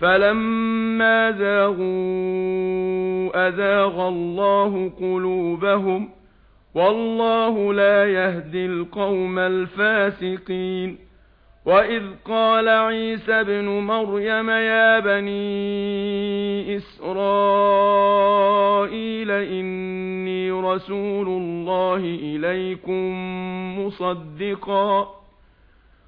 فَلَمَّا زَاغُوا أَزَاغَ اللَّهُ قُلُوبَهُمْ وَاللَّهُ لَا يَهْدِي الْقَوْمَ الْفَاسِقِينَ وَإِذْ قَالَ عِيسَى ابْنُ مَرْيَمَ يَا بَنِي إِسْرَائِيلَ إِنِّي رَسُولُ اللَّهِ إِلَيْكُمْ مُصَدِّقًا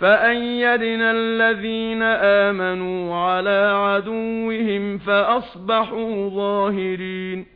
فَأَيَّدْنَا الَّذِينَ آمَنُوا عَلَى عَدُوِّهِمْ فَأَصْبَحُوا ظَاهِرِينَ